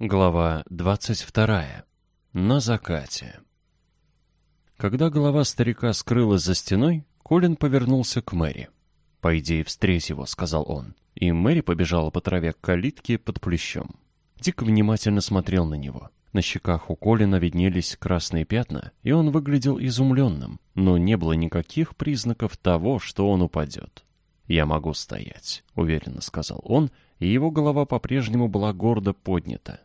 Глава 22. На закате. Когда голова старика скрылась за стеной, Колин повернулся к Мэри. «Пойди и встреть его», — сказал он. И Мэри побежала по траве к калитке под плющом. Дик внимательно смотрел на него. На щеках у Колина виднелись красные пятна, и он выглядел изумленным, но не было никаких признаков того, что он упадет. «Я могу стоять», — уверенно сказал он, и его голова по-прежнему была гордо поднята.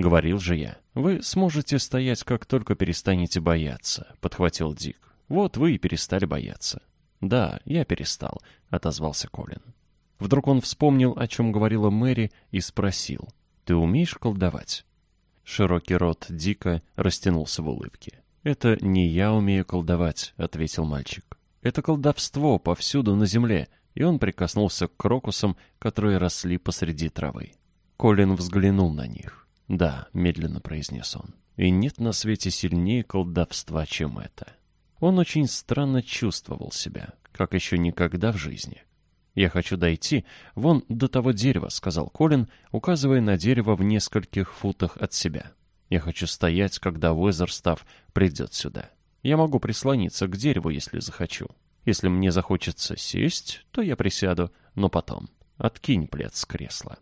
«Говорил же я, вы сможете стоять, как только перестанете бояться», — подхватил Дик. «Вот вы и перестали бояться». «Да, я перестал», — отозвался Колин. Вдруг он вспомнил, о чем говорила Мэри, и спросил. «Ты умеешь колдовать?» Широкий рот Дика растянулся в улыбке. «Это не я умею колдовать», — ответил мальчик. «Это колдовство повсюду на земле», и он прикоснулся к крокусам, которые росли посреди травы. Колин взглянул на них. «Да», — медленно произнес он, — «и нет на свете сильнее колдовства, чем это». Он очень странно чувствовал себя, как еще никогда в жизни. «Я хочу дойти вон до того дерева», — сказал Колин, указывая на дерево в нескольких футах от себя. «Я хочу стоять, когда Уэзерстав придет сюда. Я могу прислониться к дереву, если захочу. Если мне захочется сесть, то я присяду, но потом. Откинь плед с кресла».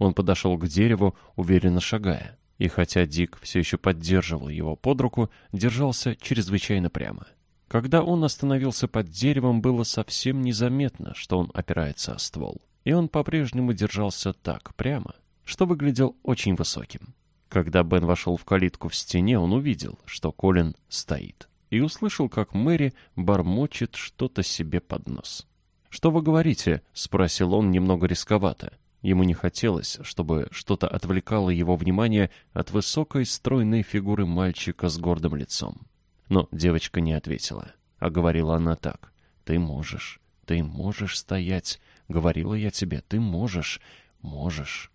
Он подошел к дереву, уверенно шагая, и хотя Дик все еще поддерживал его под руку, держался чрезвычайно прямо. Когда он остановился под деревом, было совсем незаметно, что он опирается о ствол. И он по-прежнему держался так прямо, что выглядел очень высоким. Когда Бен вошел в калитку в стене, он увидел, что Колин стоит, и услышал, как Мэри бормочет что-то себе под нос. «Что вы говорите?» — спросил он немного рисковато. Ему не хотелось, чтобы что-то отвлекало его внимание от высокой стройной фигуры мальчика с гордым лицом. Но девочка не ответила, а говорила она так. «Ты можешь, ты можешь стоять. Говорила я тебе, ты можешь, можешь».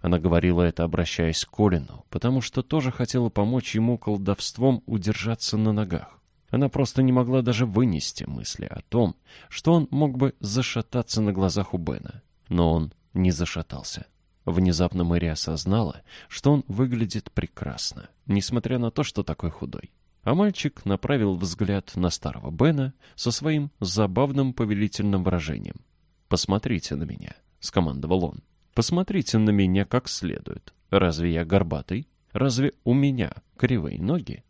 Она говорила это, обращаясь к Колину, потому что тоже хотела помочь ему колдовством удержаться на ногах. Она просто не могла даже вынести мысли о том, что он мог бы зашататься на глазах у Бена. Но он не зашатался. Внезапно Мэри осознала, что он выглядит прекрасно, несмотря на то, что такой худой. А мальчик направил взгляд на старого Бена со своим забавным повелительным выражением. «Посмотрите на меня», — скомандовал он. «Посмотрите на меня как следует. Разве я горбатый? Разве у меня кривые ноги?»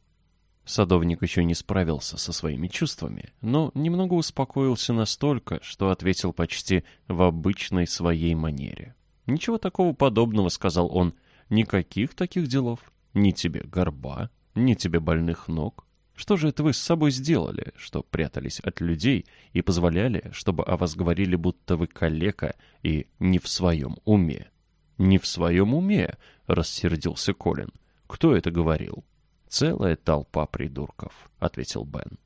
Садовник еще не справился со своими чувствами, но немного успокоился настолько, что ответил почти в обычной своей манере. «Ничего такого подобного», — сказал он, — «никаких таких делов. Ни тебе горба, ни тебе больных ног. Что же это вы с собой сделали, что прятались от людей и позволяли, чтобы о вас говорили, будто вы калека и не в своем уме?» «Не в своем уме», — рассердился Колин. «Кто это говорил?» «Целая толпа придурков», — ответил Бен.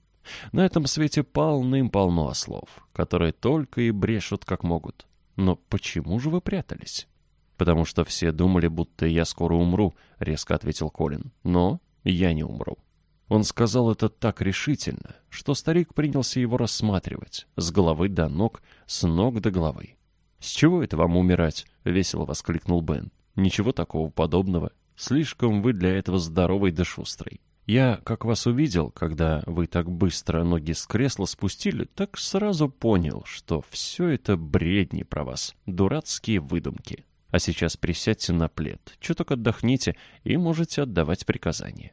«На этом свете полным-полно ослов, которые только и брешут, как могут. Но почему же вы прятались?» «Потому что все думали, будто я скоро умру», — резко ответил Колин. «Но я не умру». Он сказал это так решительно, что старик принялся его рассматривать, с головы до ног, с ног до головы. «С чего это вам умирать?» — весело воскликнул Бен. «Ничего такого подобного. Слишком вы для этого здоровый да шустрый. Я, как вас увидел, когда вы так быстро ноги с кресла спустили, так сразу понял, что все это бредни про вас, дурацкие выдумки. А сейчас присядьте на плед, чуток отдохните и можете отдавать приказания».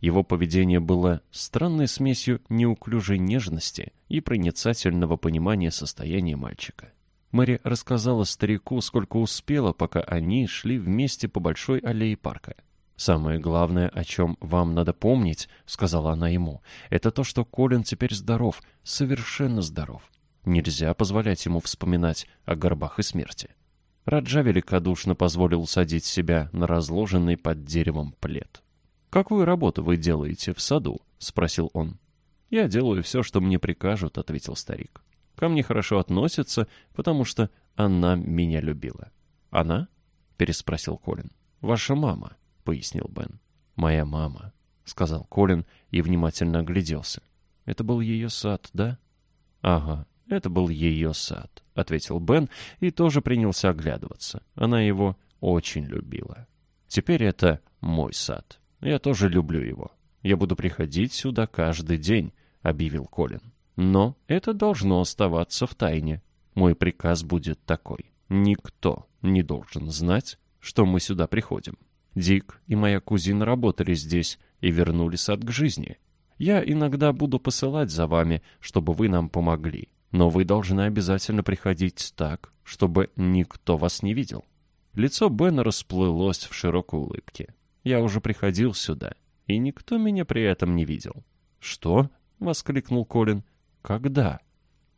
Его поведение было странной смесью неуклюжей нежности и проницательного понимания состояния мальчика. Мэри рассказала старику, сколько успела, пока они шли вместе по большой аллее парка. «Самое главное, о чем вам надо помнить, — сказала она ему, — это то, что Колин теперь здоров, совершенно здоров. Нельзя позволять ему вспоминать о горбах и смерти». Раджа великодушно позволил садить себя на разложенный под деревом плед. «Какую работу вы делаете в саду?» — спросил он. «Я делаю все, что мне прикажут», — ответил старик. Ко мне хорошо относятся, потому что она меня любила. «Она?» — переспросил Колин. «Ваша мама», — пояснил Бен. «Моя мама», — сказал Колин и внимательно огляделся. «Это был ее сад, да?» «Ага, это был ее сад», — ответил Бен и тоже принялся оглядываться. Она его очень любила. Теперь это мой сад. Я тоже люблю его. Я буду приходить сюда каждый день, объявил Колин. Но это должно оставаться в тайне. Мой приказ будет такой. Никто не должен знать, что мы сюда приходим. Дик и моя кузина работали здесь и вернули сад к жизни. Я иногда буду посылать за вами, чтобы вы нам помогли. Но вы должны обязательно приходить так, чтобы никто вас не видел. Лицо Бена расплылось в широкой улыбке. Я уже приходил сюда, и никто меня при этом не видел. «Что?» — воскликнул Колин. «Когда?»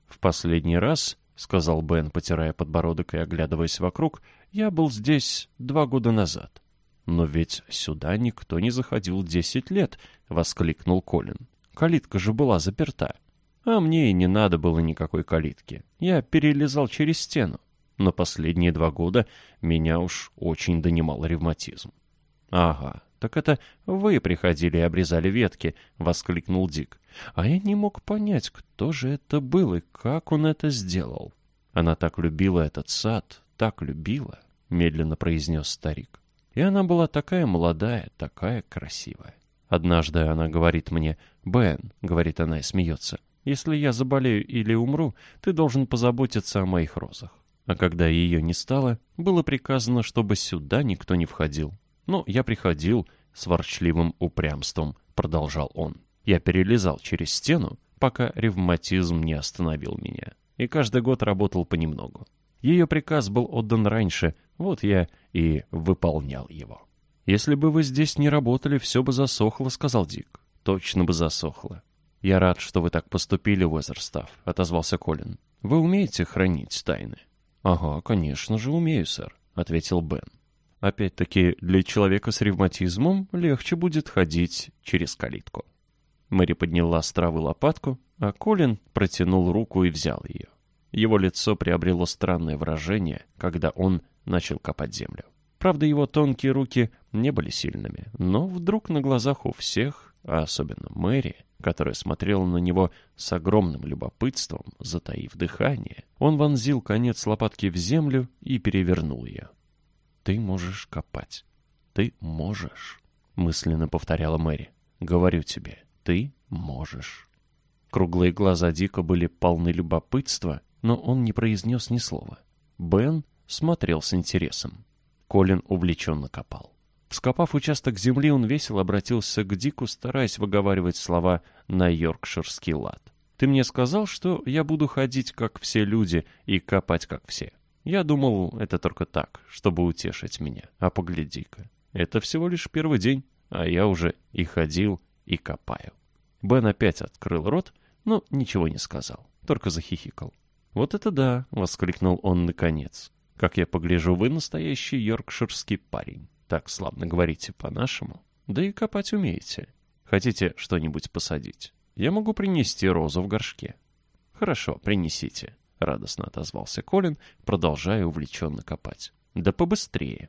«В последний раз», — сказал Бен, потирая подбородок и оглядываясь вокруг, — «я был здесь два года назад». «Но ведь сюда никто не заходил десять лет», — воскликнул Колин. «Калитка же была заперта». А мне и не надо было никакой калитки. Я перелезал через стену. Но последние два года меня уж очень донимал ревматизм. «Ага, так это вы приходили и обрезали ветки», — воскликнул Дик. А я не мог понять, кто же это был и как он это сделал. Она так любила этот сад, так любила, — медленно произнес старик. И она была такая молодая, такая красивая. Однажды она говорит мне, «Бен», — говорит она и смеется, — если я заболею или умру, ты должен позаботиться о моих розах. А когда ее не стало, было приказано, чтобы сюда никто не входил. Но я приходил с ворчливым упрямством, продолжал он. Я перелезал через стену, пока ревматизм не остановил меня. И каждый год работал понемногу. Ее приказ был отдан раньше, вот я и выполнял его. «Если бы вы здесь не работали, все бы засохло», — сказал Дик. «Точно бы засохло. «Я рад, что вы так поступили, Уэзерстав», — отозвался Колин. «Вы умеете хранить тайны?» «Ага, конечно же умею, сэр», — ответил Бен. «Опять-таки, для человека с ревматизмом легче будет ходить через калитку». Мэри подняла с травы лопатку, а Колин протянул руку и взял ее. Его лицо приобрело странное выражение, когда он начал копать землю. Правда, его тонкие руки не были сильными, но вдруг на глазах у всех, а особенно Мэри, которая смотрела на него с огромным любопытством, затаив дыхание, он вонзил конец лопатки в землю и перевернул ее. «Ты можешь копать. Ты можешь», — мысленно повторяла Мэри. «Говорю тебе, ты можешь». Круглые глаза Дика были полны любопытства, но он не произнес ни слова. Бен смотрел с интересом. Колин увлеченно копал. Вскопав участок земли, он весело обратился к Дику, стараясь выговаривать слова на йоркширский лад. «Ты мне сказал, что я буду ходить, как все люди, и копать, как все. Я думал, это только так, чтобы утешить меня. А погляди-ка, это всего лишь первый день, а я уже и ходил, и копаю». Бен опять открыл рот, но ничего не сказал, только захихикал. «Вот это да!» — воскликнул он наконец. «Как я погляжу, вы настоящий йоркширский парень так славно говорите по-нашему. Да и копать умеете. Хотите что-нибудь посадить? Я могу принести розу в горшке. Хорошо, принесите, — радостно отозвался Колин, продолжая увлеченно копать. Да побыстрее.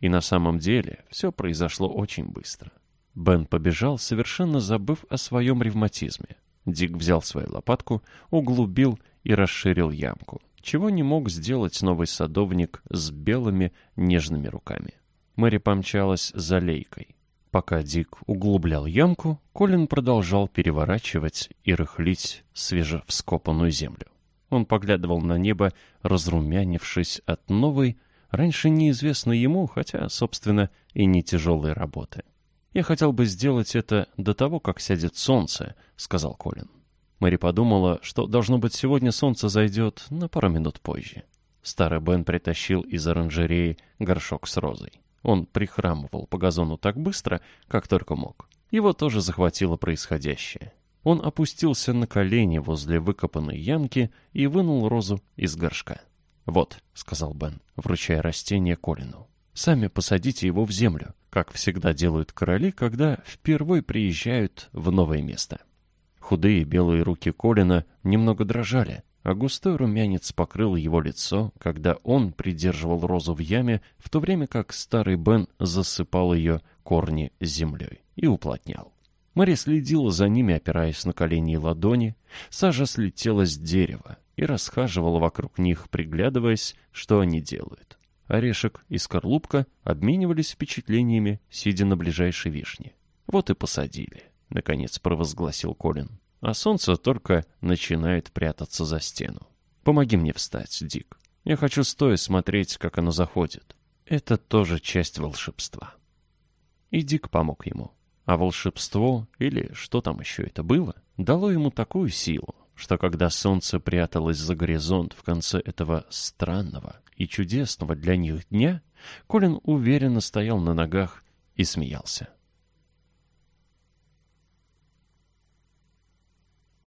И на самом деле все произошло очень быстро. Бен побежал, совершенно забыв о своем ревматизме. Дик взял свою лопатку, углубил и расширил ямку, чего не мог сделать новый садовник с белыми нежными руками. Мэри помчалась за лейкой. Пока Дик углублял ямку, Колин продолжал переворачивать и рыхлить свежевскопанную землю. Он поглядывал на небо, разрумянившись от новой, раньше неизвестной ему, хотя, собственно, и не тяжелой работы. «Я хотел бы сделать это до того, как сядет солнце», — сказал Колин. Мэри подумала, что, должно быть, сегодня солнце зайдет на пару минут позже. Старый Бен притащил из оранжереи горшок с розой. Он прихрамывал по газону так быстро, как только мог. Его тоже захватило происходящее. Он опустился на колени возле выкопанной ямки и вынул розу из горшка. «Вот», — сказал Бен, вручая растение Колину. «Сами посадите его в землю, как всегда делают короли, когда впервые приезжают в новое место». Худые белые руки Колина немного дрожали, а густой румянец покрыл его лицо, когда он придерживал розу в яме, в то время как старый Бен засыпал ее корни землей и уплотнял. Мэри следила за ними, опираясь на колени и ладони. Сажа слетела с дерева и расхаживала вокруг них, приглядываясь, что они делают. Орешек и скорлупка обменивались впечатлениями, сидя на ближайшей вишне. «Вот и посадили», — наконец провозгласил Колин. «А солнце только начинает прятаться за стену. Помоги мне встать, Дик. Я хочу стоя смотреть, как оно заходит. Это тоже часть волшебства». И Дик помог ему. А волшебство, или что там еще это было, дало ему такую силу, что когда солнце пряталось за горизонт в конце этого странного и чудесного для них дня, Колин уверенно стоял на ногах и смеялся.